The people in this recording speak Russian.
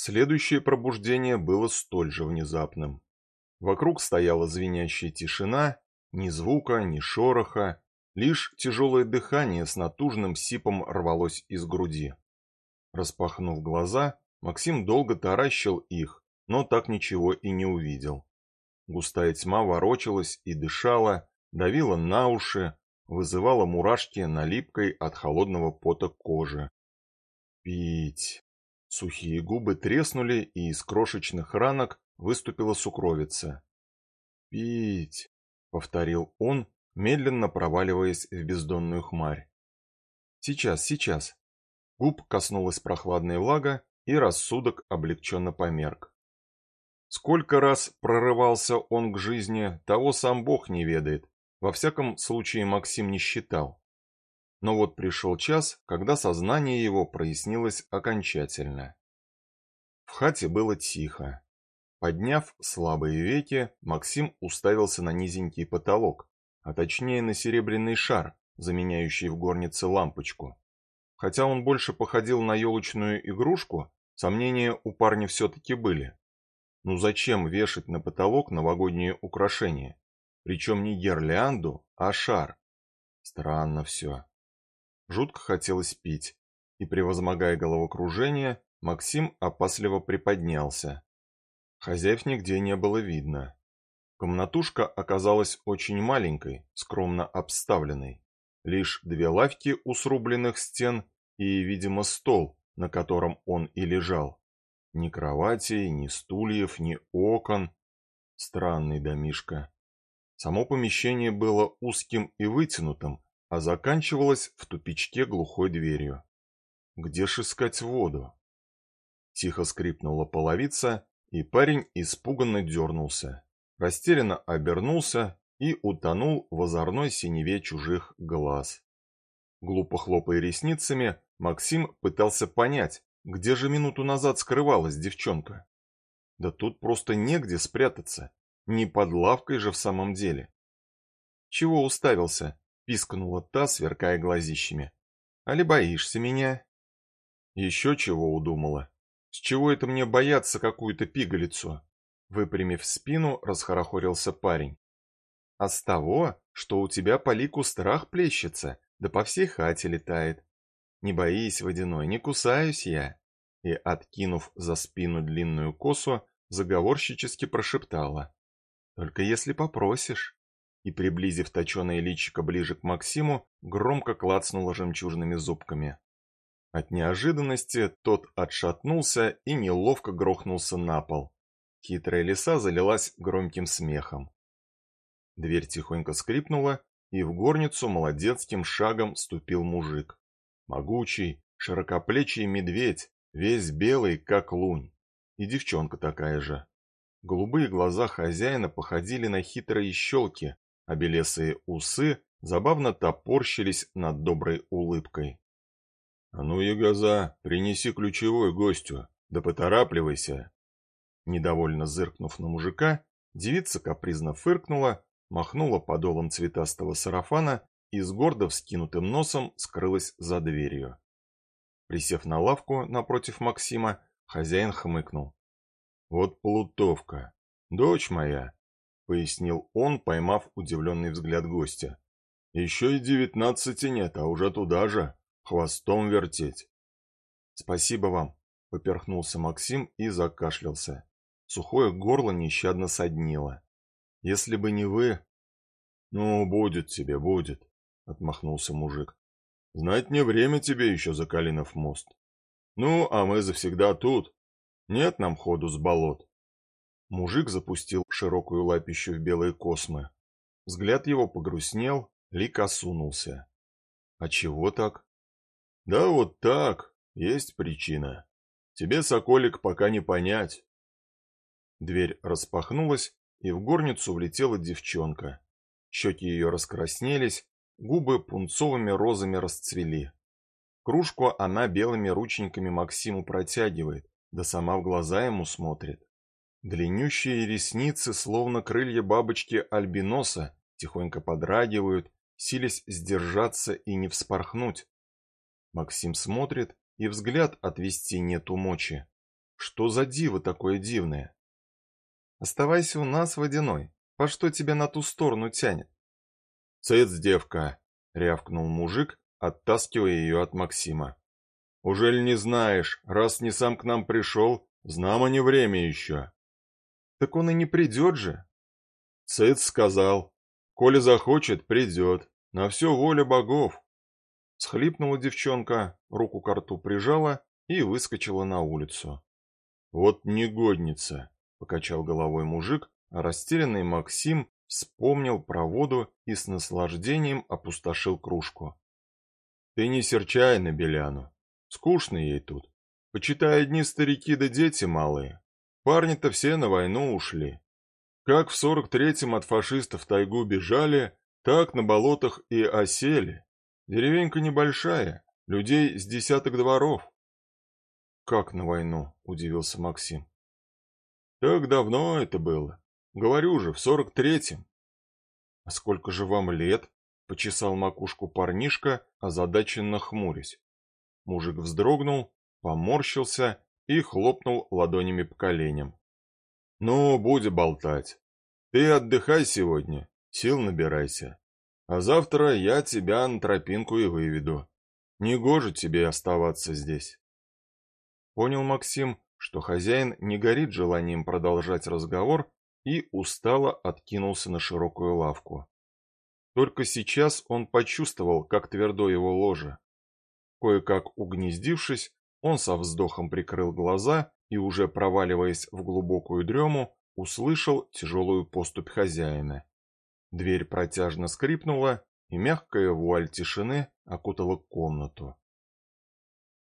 Следующее пробуждение было столь же внезапным. Вокруг стояла звенящая тишина, ни звука, ни шороха, лишь тяжелое дыхание с натужным сипом рвалось из груди. Распахнув глаза, Максим долго таращил их, но так ничего и не увидел. Густая тьма ворочалась и дышала, давила на уши, вызывала мурашки на липкой от холодного пота кожи. Пить. Сухие губы треснули, и из крошечных ранок выступила сукровица. «Пить!» — повторил он, медленно проваливаясь в бездонную хмарь. «Сейчас, сейчас!» Губ коснулась прохладная влага, и рассудок облегченно померк. Сколько раз прорывался он к жизни, того сам Бог не ведает. Во всяком случае Максим не считал. Но вот пришел час, когда сознание его прояснилось окончательно. В хате было тихо. Подняв слабые веки, Максим уставился на низенький потолок, а точнее на серебряный шар, заменяющий в горнице лампочку. Хотя он больше походил на елочную игрушку, сомнения у парня все-таки были. Ну зачем вешать на потолок новогодние украшения? Причем не гирлянду, а шар. Странно все. Жутко хотелось пить, и, превозмогая головокружение, Максим опасливо приподнялся. Хозяев нигде не было видно. Комнатушка оказалась очень маленькой, скромно обставленной. Лишь две лавки у срубленных стен и, видимо, стол, на котором он и лежал. Ни кроватей, ни стульев, ни окон. Странный домишка. Само помещение было узким и вытянутым, а заканчивалось в тупичке глухой дверью. Где ж искать воду? Тихо скрипнула половица, и парень испуганно дернулся, растерянно обернулся и утонул в озорной синеве чужих глаз. Глупо хлопая ресницами, Максим пытался понять, где же минуту назад скрывалась девчонка. Да тут просто негде спрятаться, не под лавкой же в самом деле. Чего уставился? Пискнула та, сверкая глазищами. Али боишься меня? Еще чего удумала. С чего это мне бояться какую-то пигалицу? Выпрямив спину, расхорохорился парень. А с того, что у тебя по лику страх плещется, да по всей хате летает. Не боись, водяной, не кусаюсь я. И, откинув за спину длинную косу, заговорщически прошептала. Только если попросишь. И, приблизив точеное личико ближе к Максиму, громко клацнула жемчужными зубками. От неожиданности тот отшатнулся и неловко грохнулся на пол. Хитрая лиса залилась громким смехом. Дверь тихонько скрипнула, и в горницу молодецким шагом ступил мужик. Могучий, широкоплечий медведь, весь белый, как лунь. И девчонка такая же. Голубые глаза хозяина походили на хитрые щелки, а белесые усы забавно топорщились над доброй улыбкой. «А ну, ягоза, принеси ключевой гостю, да поторапливайся!» Недовольно зыркнув на мужика, девица капризно фыркнула, махнула подолом цветастого сарафана и с гордо вскинутым носом скрылась за дверью. Присев на лавку напротив Максима, хозяин хмыкнул. «Вот плутовка, дочь моя!» — пояснил он, поймав удивленный взгляд гостя. «Еще и девятнадцати нет, а уже туда же!» хвостом вертеть. Спасибо вам, поперхнулся Максим и закашлялся. Сухое горло нещадно соднило. Если бы не вы... Ну, будет тебе, будет, отмахнулся мужик. Знать не время тебе еще за Калинов мост. Ну, а мы завсегда тут. Нет нам ходу с болот. Мужик запустил широкую лапищу в белые космы. Взгляд его погрустнел, лик осунулся. А чего так? Да вот так, есть причина. Тебе, соколик, пока не понять. Дверь распахнулась, и в горницу влетела девчонка. Щеки ее раскраснелись, губы пунцовыми розами расцвели. Кружку она белыми рученьками Максиму протягивает, да сама в глаза ему смотрит. Длиннющие ресницы, словно крылья бабочки альбиноса, тихонько подрагивают, силясь сдержаться и не вспорхнуть. Максим смотрит, и взгляд отвести нету мочи. Что за диво такое дивное? Оставайся у нас, водяной. По что тебя на ту сторону тянет? Цец, девка, рявкнул мужик, оттаскивая ее от Максима. Уже ли не знаешь, раз не сам к нам пришел, знамо не время еще. Так он и не придет же. Цец сказал, коли захочет, придет, на все воля богов. Схлипнула девчонка, руку к рту прижала и выскочила на улицу. Вот негодница, покачал головой мужик, а растерянный Максим вспомнил про воду и с наслаждением опустошил кружку. Ты не серчай на Беляну. Скучно ей тут. Почитай одни старики да дети малые. Парни-то все на войну ушли. Как в сорок третьем от фашистов тайгу бежали, так на болотах и осели. Деревенька небольшая, людей с десяток дворов. Как на войну? удивился Максим. Так давно это было. Говорю же, в сорок третьем. А сколько же вам лет? Почесал макушку парнишка, озадаченно хмурясь. Мужик вздрогнул, поморщился и хлопнул ладонями по коленям. «Ну, будь болтать. Ты отдыхай сегодня, сил набирайся. А завтра я тебя на тропинку и выведу. Негоже тебе оставаться здесь». Понял Максим, что хозяин не горит желанием продолжать разговор и устало откинулся на широкую лавку. Только сейчас он почувствовал, как твердо его ложе. Кое-как угнездившись, он со вздохом прикрыл глаза и, уже проваливаясь в глубокую дрему, услышал тяжелую поступь хозяина. Дверь протяжно скрипнула, и мягкая вуаль тишины окутала комнату.